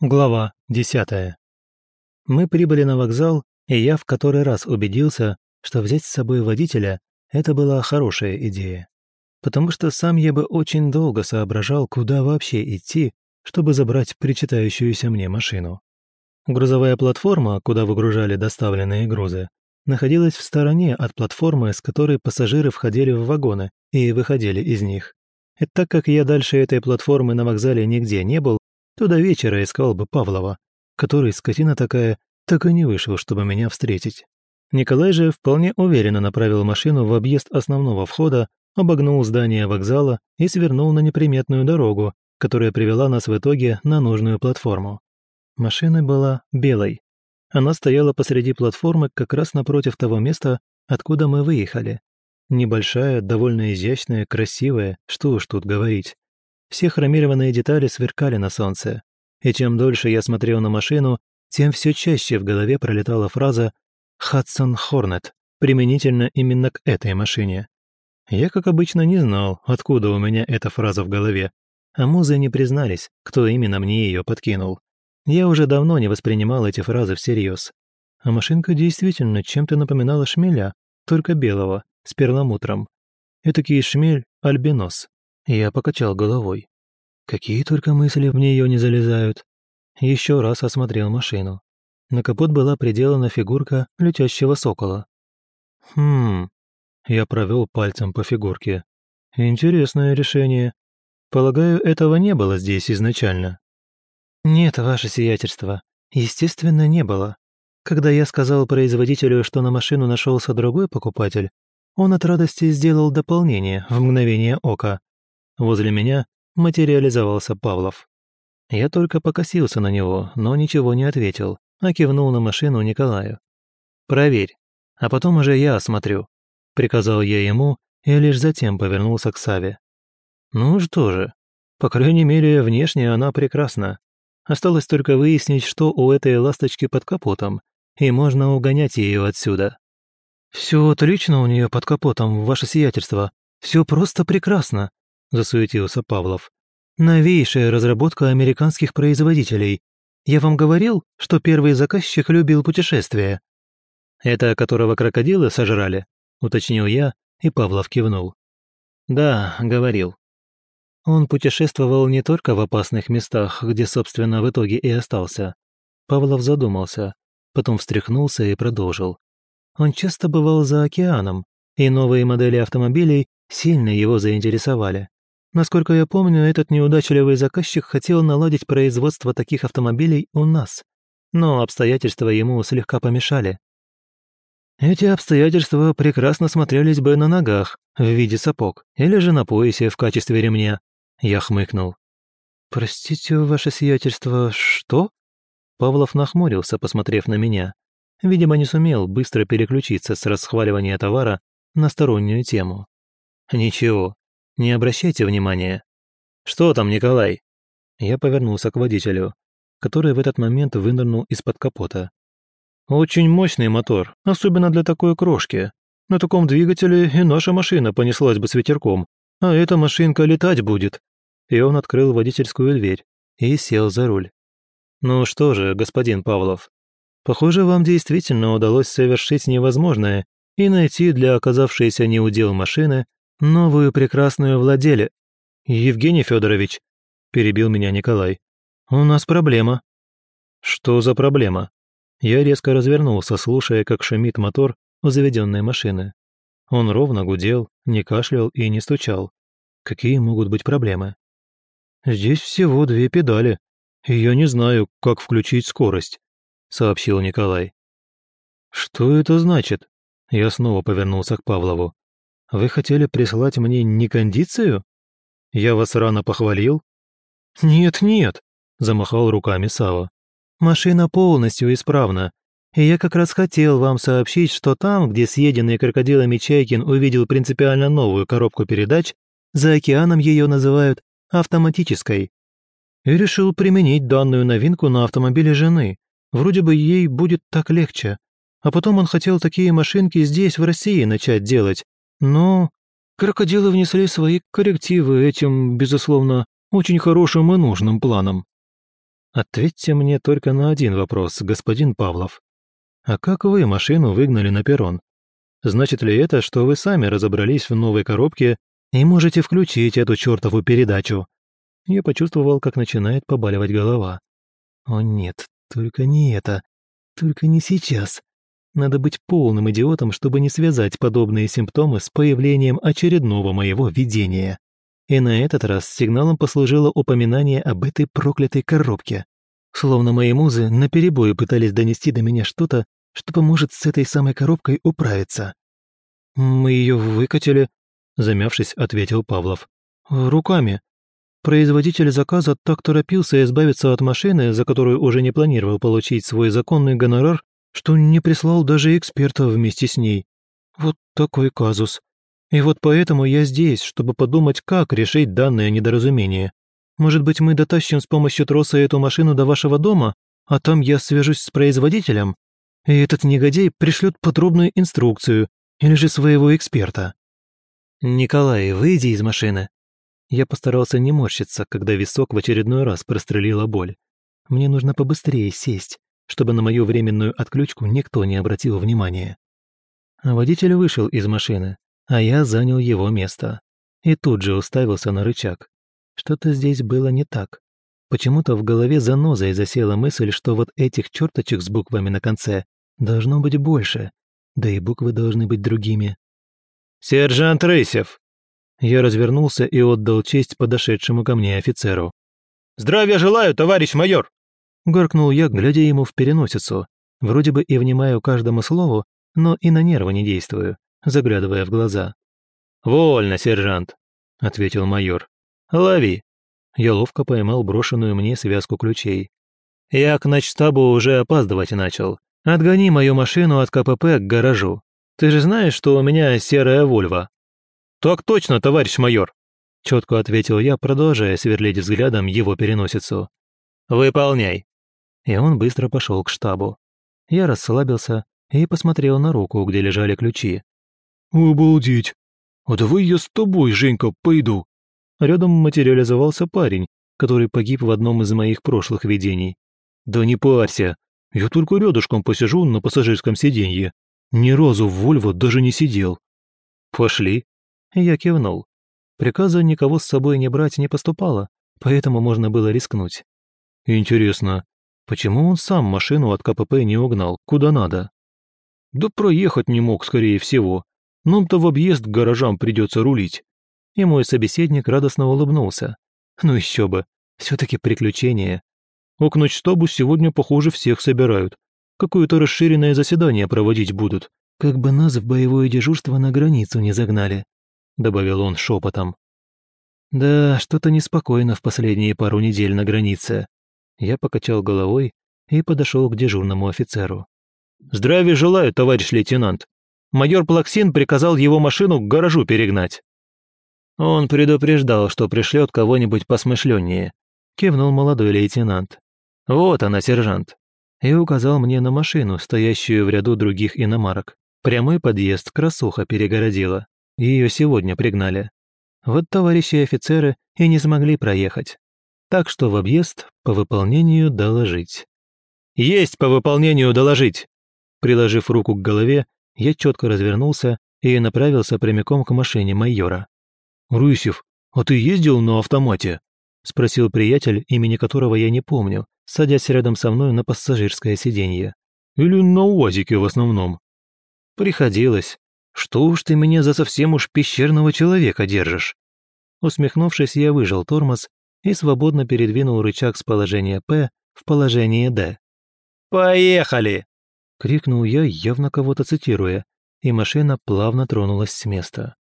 Глава 10. Мы прибыли на вокзал, и я в который раз убедился, что взять с собой водителя – это была хорошая идея. Потому что сам я бы очень долго соображал, куда вообще идти, чтобы забрать причитающуюся мне машину. Грузовая платформа, куда выгружали доставленные грузы, находилась в стороне от платформы, с которой пассажиры входили в вагоны и выходили из них. И так как я дальше этой платформы на вокзале нигде не был, то до вечера искал бы Павлова, который, скотина такая, так и не вышел, чтобы меня встретить. Николай же вполне уверенно направил машину в объезд основного входа, обогнул здание вокзала и свернул на неприметную дорогу, которая привела нас в итоге на нужную платформу. Машина была белой. Она стояла посреди платформы как раз напротив того места, откуда мы выехали. Небольшая, довольно изящная, красивая, что уж тут говорить. Все хромированные детали сверкали на солнце. И чем дольше я смотрел на машину, тем все чаще в голове пролетала фраза «Хадсон Хорнет», применительно именно к этой машине. Я, как обычно, не знал, откуда у меня эта фраза в голове, а музы не признались, кто именно мне ее подкинул. Я уже давно не воспринимал эти фразы всерьез. А машинка действительно чем-то напоминала шмеля, только белого, с перламутром. Этакий шмель-альбинос. Я покачал головой. Какие только мысли в нее не залезают. Еще раз осмотрел машину. На капот была приделана фигурка летящего сокола. Хм. Я провел пальцем по фигурке. Интересное решение. Полагаю, этого не было здесь изначально. Нет, ваше сиятельство. Естественно, не было. Когда я сказал производителю, что на машину нашелся другой покупатель, он от радости сделал дополнение в мгновение ока. Возле меня материализовался Павлов. Я только покосился на него, но ничего не ответил, а кивнул на машину Николаю. «Проверь, а потом уже я осмотрю», — приказал я ему и лишь затем повернулся к Саве. «Ну что же, по крайней мере, внешне она прекрасна. Осталось только выяснить, что у этой ласточки под капотом, и можно угонять ее отсюда». «Все отлично у нее под капотом, ваше сиятельство. Все просто прекрасно», засуетился Павлов. «Новейшая разработка американских производителей. Я вам говорил, что первый заказчик любил путешествия?» «Это которого крокодилы сожрали?» — уточнил я, и Павлов кивнул. «Да, говорил». Он путешествовал не только в опасных местах, где, собственно, в итоге и остался. Павлов задумался, потом встряхнулся и продолжил. Он часто бывал за океаном, и новые модели автомобилей сильно его заинтересовали. Насколько я помню, этот неудачливый заказчик хотел наладить производство таких автомобилей у нас, но обстоятельства ему слегка помешали. Эти обстоятельства прекрасно смотрелись бы на ногах в виде сапог или же на поясе в качестве ремня. Я хмыкнул. «Простите, ваше сиятельство, что?» Павлов нахмурился, посмотрев на меня. Видимо, не сумел быстро переключиться с расхваливания товара на стороннюю тему. «Ничего, не обращайте внимания. Что там, Николай? Я повернулся к водителю, который в этот момент вынырнул из-под капота. Очень мощный мотор, особенно для такой крошки. На таком двигателе и наша машина понеслась бы с ветерком, а эта машинка летать будет. И он открыл водительскую дверь и сел за руль. Ну что же, господин Павлов, похоже, вам действительно удалось совершить невозможное и найти для оказавшейся неудел машины новую прекрасную владели... Евгений Федорович, перебил меня Николай. У нас проблема. Что за проблема? Я резко развернулся, слушая, как шумит мотор у заведенной машины. Он ровно гудел, не кашлял и не стучал. Какие могут быть проблемы? Здесь всего две педали. И я не знаю, как включить скорость, сообщил Николай. Что это значит? Я снова повернулся к Павлову. Вы хотели прислать мне не кондицию? Я вас рано похвалил? Нет-нет, замахал руками Сава. Машина полностью исправна. И я как раз хотел вам сообщить, что там, где съеденный крокодилами Чайкин увидел принципиально новую коробку передач, за океаном ее называют автоматической. И решил применить данную новинку на автомобиле жены. Вроде бы ей будет так легче. А потом он хотел такие машинки здесь, в России, начать делать, но крокодилы внесли свои коррективы этим, безусловно, очень хорошим и нужным планом. Ответьте мне только на один вопрос, господин Павлов. А как вы машину выгнали на перрон? Значит ли это, что вы сами разобрались в новой коробке и можете включить эту чертову передачу?» Я почувствовал, как начинает побаливать голова. «О нет, только не это. Только не сейчас. Надо быть полным идиотом, чтобы не связать подобные симптомы с появлением очередного моего видения. И на этот раз сигналом послужило упоминание об этой проклятой коробке. Словно мои музы наперебой пытались донести до меня что-то, что поможет с этой самой коробкой управиться. «Мы ее выкатили», — замявшись, ответил Павлов. «Руками. Производитель заказа так торопился избавиться от машины, за которую уже не планировал получить свой законный гонорар, что не прислал даже эксперта вместе с ней. Вот такой казус. И вот поэтому я здесь, чтобы подумать, как решить данное недоразумение. Может быть, мы дотащим с помощью троса эту машину до вашего дома, а там я свяжусь с производителем, и этот негодяй пришлет подробную инструкцию или же своего эксперта. «Николай, выйди из машины». Я постарался не морщиться, когда висок в очередной раз прострелила боль. Мне нужно побыстрее сесть, чтобы на мою временную отключку никто не обратил внимания. Водитель вышел из машины, а я занял его место. И тут же уставился на рычаг. Что-то здесь было не так. Почему-то в голове занозой засела мысль, что вот этих черточек с буквами на конце должно быть больше, да и буквы должны быть другими. «Сержант Рысев!» Я развернулся и отдал честь подошедшему ко мне офицеру. «Здравия желаю, товарищ майор!» Горкнул я, глядя ему в переносицу. Вроде бы и внимаю каждому слову, но и на нервы не действую, заглядывая в глаза. «Вольно, сержант», — ответил майор. «Лови». Я ловко поймал брошенную мне связку ключей. «Я к начштабу уже опаздывать начал. Отгони мою машину от КПП к гаражу. Ты же знаешь, что у меня серая Вольва». «Так точно, товарищ майор», — четко ответил я, продолжая сверлить взглядом его переносицу. «Выполняй». И он быстро пошел к штабу. Я расслабился и посмотрел на руку, где лежали ключи. «Обалдеть! А давай я с тобой, Женька, пойду!» Рядом материализовался парень, который погиб в одном из моих прошлых видений. «Да не парься, я только рядышком посижу на пассажирском сиденье. Ни разу в Вольво даже не сидел». «Пошли». Я кивнул. Приказа никого с собой не брать не поступало, поэтому можно было рискнуть. Интересно, почему он сам машину от КПП не угнал, куда надо? Да проехать не мог, скорее всего. Нам-то в объезд к гаражам придется рулить. И мой собеседник радостно улыбнулся. Ну еще бы, все-таки приключение. А к ночштабу сегодня, похоже, всех собирают. Какое-то расширенное заседание проводить будут. Как бы нас в боевое дежурство на границу не загнали, добавил он шепотом. Да, что-то неспокойно в последние пару недель на границе. Я покачал головой и подошел к дежурному офицеру. «Здравия желаю, товарищ лейтенант. Майор Плаксин приказал его машину к гаражу перегнать». Он предупреждал, что пришлет кого-нибудь посмышленнее, кивнул молодой лейтенант. «Вот она, сержант!» И указал мне на машину, стоящую в ряду других иномарок. Прямой подъезд красуха перегородила. Ее сегодня пригнали. Вот товарищи офицеры и не смогли проехать. Так что в объезд по выполнению доложить. «Есть по выполнению доложить!» Приложив руку к голове, я четко развернулся и направился прямиком к машине майора. «Рысев, а ты ездил на автомате?» — спросил приятель, имени которого я не помню, садясь рядом со мной на пассажирское сиденье. «Или на УАЗике в основном?» «Приходилось. Что уж ты меня за совсем уж пещерного человека держишь?» Усмехнувшись, я выжал тормоз и свободно передвинул рычаг с положения «П» в положение «Д». «Поехали!» — крикнул я, явно кого-то цитируя, и машина плавно тронулась с места.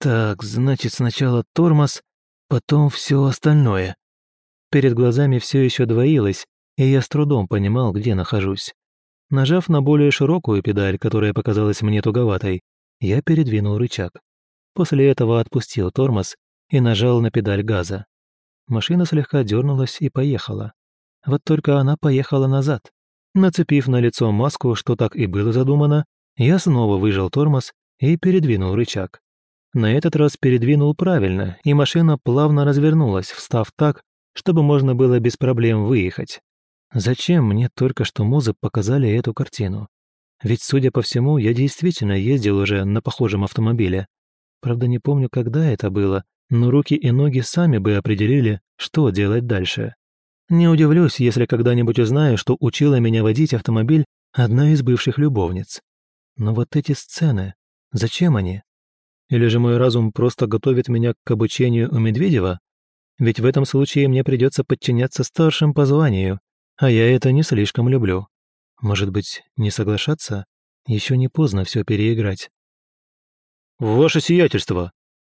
«Так, значит, сначала тормоз, потом все остальное. Перед глазами все еще двоилось, и я с трудом понимал, где нахожусь. Нажав на более широкую педаль, которая показалась мне туговатой, я передвинул рычаг. После этого отпустил тормоз и нажал на педаль газа. Машина слегка дернулась и поехала. Вот только она поехала назад. Нацепив на лицо маску, что так и было задумано, я снова выжал тормоз и передвинул рычаг. На этот раз передвинул правильно, и машина плавно развернулась, встав так, чтобы можно было без проблем выехать. Зачем мне только что музы показали эту картину? Ведь, судя по всему, я действительно ездил уже на похожем автомобиле. Правда, не помню, когда это было, но руки и ноги сами бы определили, что делать дальше. Не удивлюсь, если когда-нибудь узнаю, что учила меня водить автомобиль одна из бывших любовниц. Но вот эти сцены, зачем они? Или же мой разум просто готовит меня к обучению у Медведева? Ведь в этом случае мне придется подчиняться старшим по званию, а я это не слишком люблю. Может быть, не соглашаться? Еще не поздно все переиграть. «Ваше сиятельство!»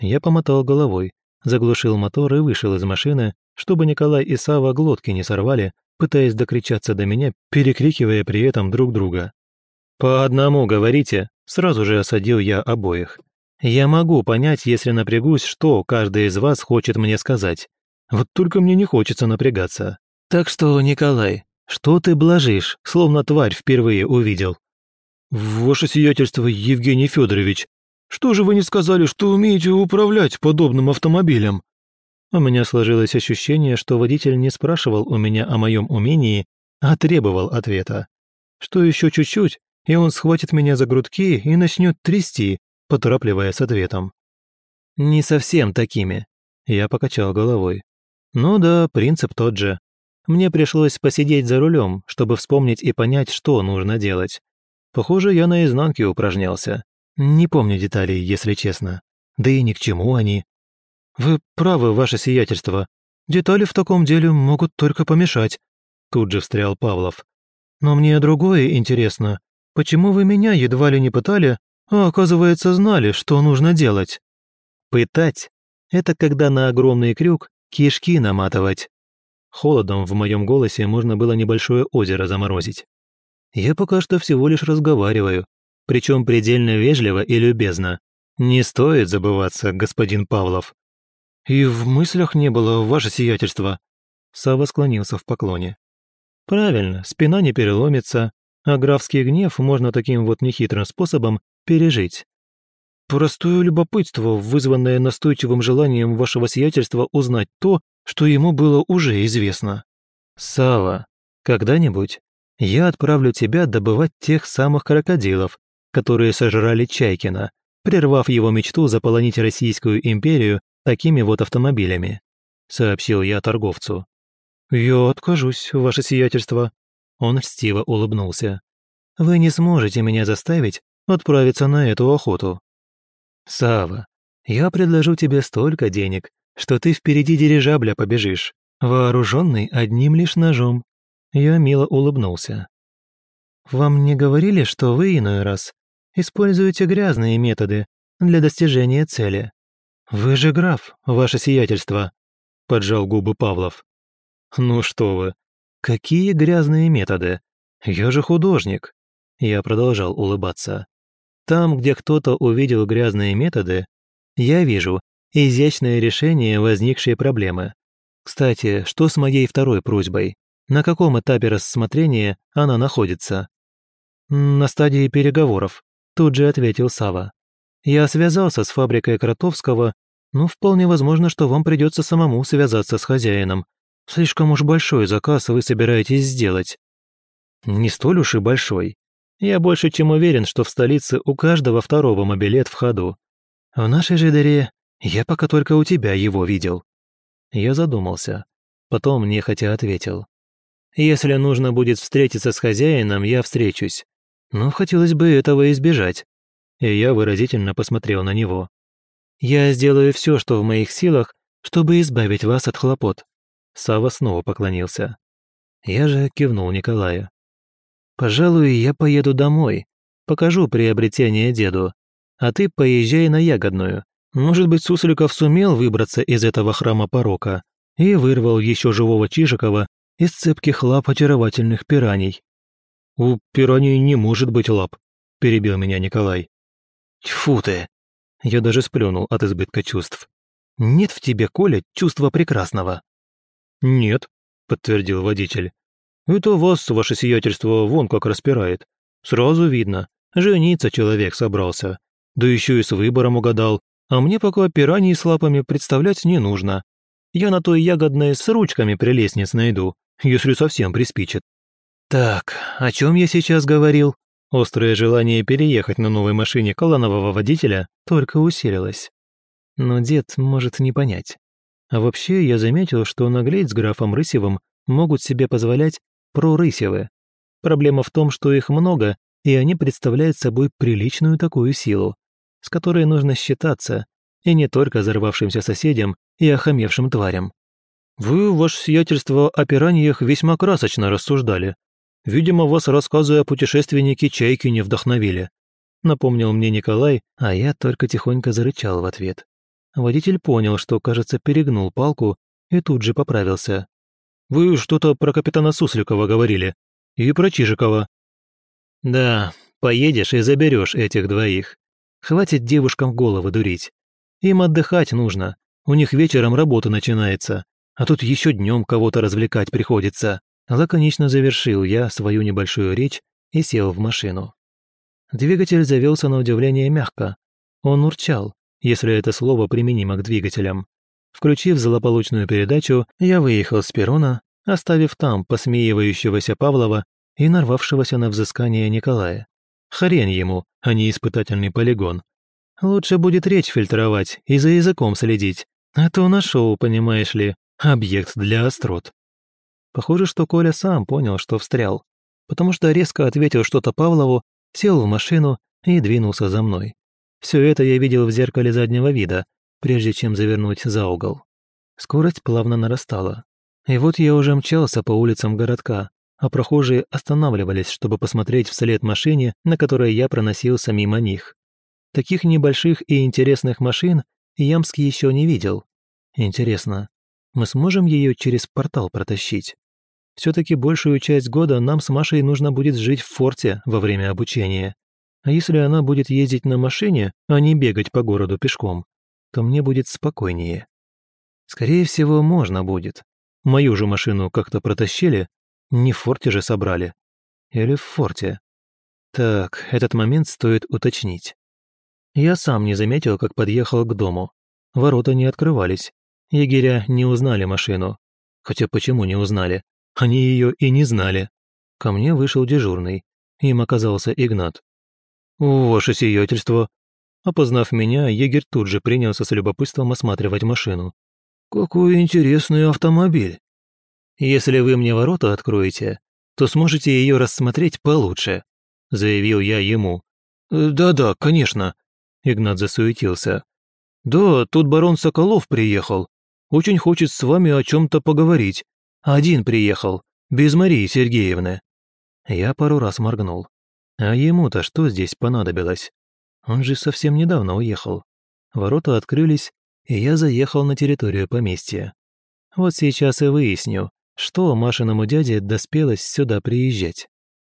Я помотал головой, заглушил мотор и вышел из машины, чтобы Николай и Сава глотки не сорвали, пытаясь докричаться до меня, перекрикивая при этом друг друга. «По одному говорите», — сразу же осадил я обоих. «Я могу понять, если напрягусь, что каждый из вас хочет мне сказать. Вот только мне не хочется напрягаться. Так что, Николай, что ты блажишь, словно тварь впервые увидел?» «Ваше сиятельство, Евгений Федорович, что же вы не сказали, что умеете управлять подобным автомобилем?» У меня сложилось ощущение, что водитель не спрашивал у меня о моем умении, а требовал ответа. Что еще чуть-чуть, и он схватит меня за грудки и начнет трясти, поторапливая с ответом. «Не совсем такими», — я покачал головой. «Ну да, принцип тот же. Мне пришлось посидеть за рулем, чтобы вспомнить и понять, что нужно делать. Похоже, я на изнанке упражнялся. Не помню деталей, если честно. Да и ни к чему они. Вы правы, ваше сиятельство. Детали в таком деле могут только помешать. Тут же встрял Павлов. Но мне другое интересно. Почему вы меня едва ли не пытали, а оказывается знали, что нужно делать? Пытать — это когда на огромный крюк кишки наматывать. Холодом в моем голосе можно было небольшое озеро заморозить. Я пока что всего лишь разговариваю, причем предельно вежливо и любезно. Не стоит забываться, господин Павлов. И в мыслях не было ваше сиятельство. Сава склонился в поклоне. Правильно, спина не переломится, а графский гнев можно таким вот нехитрым способом пережить. Простое любопытство, вызванное настойчивым желанием вашего сиятельства узнать то, что ему было уже известно. Сава, когда-нибудь я отправлю тебя добывать тех самых крокодилов, которые сожрали Чайкина, прервав его мечту заполонить Российскую империю такими вот автомобилями», — сообщил я торговцу. «Я откажусь, ваше сиятельство», — он льстиво улыбнулся. «Вы не сможете меня заставить отправиться на эту охоту». Сава, я предложу тебе столько денег, что ты впереди дирижабля побежишь, вооруженный одним лишь ножом». Я мило улыбнулся. «Вам не говорили, что вы иной раз используете грязные методы для достижения цели? Вы же граф, ваше сиятельство», — поджал губы Павлов. «Ну что вы, какие грязные методы? Я же художник». Я продолжал улыбаться. Там, где кто-то увидел грязные методы, я вижу изящное решение возникшей проблемы. Кстати, что с моей второй просьбой? На каком этапе рассмотрения она находится? На стадии переговоров, тут же ответил Сава. Я связался с фабрикой Кротовского, но вполне возможно, что вам придется самому связаться с хозяином. Слишком уж большой заказ вы собираетесь сделать. Не столь уж и большой. Я больше чем уверен, что в столице у каждого второго мобилет в ходу. В нашей же дыре я пока только у тебя его видел. Я задумался. Потом нехотя ответил. Если нужно будет встретиться с хозяином, я встречусь. Но хотелось бы этого избежать. И я выразительно посмотрел на него. Я сделаю все, что в моих силах, чтобы избавить вас от хлопот. Сава снова поклонился. Я же кивнул Николаю. Пожалуй, я поеду домой, покажу приобретение деду, а ты поезжай на Ягодную. Может быть, Сусликов сумел выбраться из этого храма порока и вырвал еще живого Чижикова из цепких лап очаровательных пираний. «У пираний не может быть лап», – перебил меня Николай. «Тьфу ты!» Я даже сплюнул от избытка чувств. «Нет в тебе, Коля, чувства прекрасного». «Нет», – подтвердил водитель. «Это вас, ваше сиятельство, вон как распирает. Сразу видно, жениться человек собрался. Да еще и с выбором угадал, а мне пока пираний с лапами представлять не нужно. Я на той ягодной с ручками прелестниц найду, если совсем приспичит. Так, о чем я сейчас говорил? Острое желание переехать на новой машине колонового водителя только усилилось. Но дед может не понять. А вообще я заметил, что наглеть с графом Рысевым могут себе позволять прорысевы. Проблема в том, что их много, и они представляют собой приличную такую силу, с которой нужно считаться, и не только взорвавшимся соседям и охамевшим тварям. «Вы, ваше сиятельство, о пираньях весьма красочно рассуждали. Видимо, вас рассказы о путешественнике Чайки не вдохновили», напомнил мне Николай, а я только тихонько зарычал в ответ. Водитель понял, что, кажется, перегнул палку и тут же поправился. «Вы что-то про капитана Сусликова говорили. И про Чижикова». «Да, поедешь и заберешь этих двоих. Хватит девушкам головы дурить. Им отдыхать нужно. У них вечером работа начинается. А тут еще днем кого-то развлекать приходится». Лаконично завершил я свою небольшую речь и сел в машину. Двигатель завелся на удивление мягко. Он урчал, если это слово применимо к двигателям. Включив злополучную передачу, я выехал с перрона, оставив там посмеивающегося Павлова и нарвавшегося на взыскание Николая. Хрен ему, а не испытательный полигон. Лучше будет речь фильтровать и за языком следить, а то на шоу, понимаешь ли, объект для острот. Похоже, что Коля сам понял, что встрял, потому что резко ответил что-то Павлову, сел в машину и двинулся за мной. Все это я видел в зеркале заднего вида, прежде чем завернуть за угол. Скорость плавно нарастала. И вот я уже мчался по улицам городка, а прохожие останавливались, чтобы посмотреть вслед машине, на которой я проносился мимо них. Таких небольших и интересных машин Ямский еще не видел. Интересно, мы сможем ее через портал протащить? Все-таки большую часть года нам с Машей нужно будет жить в форте во время обучения. А если она будет ездить на машине, а не бегать по городу пешком, то мне будет спокойнее. Скорее всего, можно будет. Мою же машину как-то протащили, не в форте же собрали. Или в форте. Так, этот момент стоит уточнить. Я сам не заметил, как подъехал к дому. Ворота не открывались. Егеря не узнали машину. Хотя почему не узнали? Они ее и не знали. Ко мне вышел дежурный. Им оказался Игнат. «Ваше сиятельство!» Опознав меня, егерь тут же принялся с любопытством осматривать машину. «Какой интересный автомобиль!» «Если вы мне ворота откроете, то сможете ее рассмотреть получше», заявил я ему. «Э, «Да-да, конечно», Игнат засуетился. «Да, тут барон Соколов приехал. Очень хочет с вами о чем-то поговорить. Один приехал, без Марии Сергеевны». Я пару раз моргнул. А ему-то что здесь понадобилось? Он же совсем недавно уехал. Ворота открылись, и я заехал на территорию поместья. Вот сейчас и выясню, что Машиному дяде доспелось сюда приезжать.